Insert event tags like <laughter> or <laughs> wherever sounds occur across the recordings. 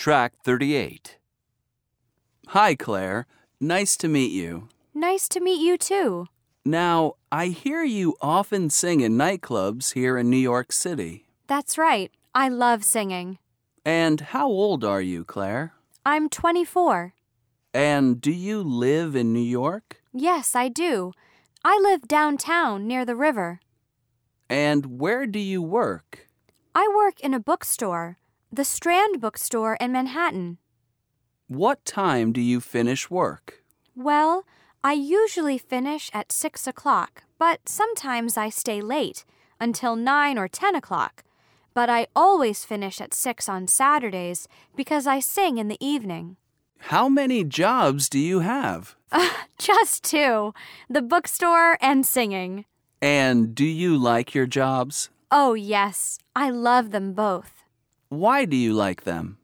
Track 38. Hi, Claire. Nice to meet you. Nice to meet you too. Now, I hear you often sing in nightclubs here in New York City. That's right. I love singing. And how old are you, Claire? I'm 24. And do you live in New York? Yes, I do. I live downtown near the river. And where do you work? I work in a bookstore, the Strand Bookstore in Manhattan. What time do you finish work? Well, I usually finish at 6 o'clock, but sometimes I stay late until 9 or 10 o'clock. But I always finish at 6 on Saturdays because I sing in the evening. How many jobs do you have? <laughs> Just two the bookstore and singing. And do you like your jobs? Oh, yes, I love them both. Why do you like them?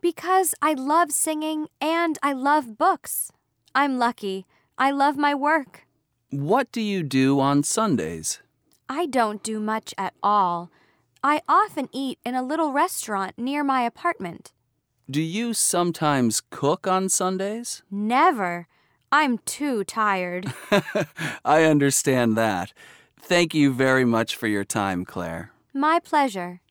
Because I love singing and I love books. I'm lucky. I love my work. What do you do on Sundays? I don't do much at all. I often eat in a little restaurant near my apartment. Do you sometimes cook on Sundays? Never. I'm too tired. <laughs> I understand that. Thank you very much for your time, Claire. My pleasure.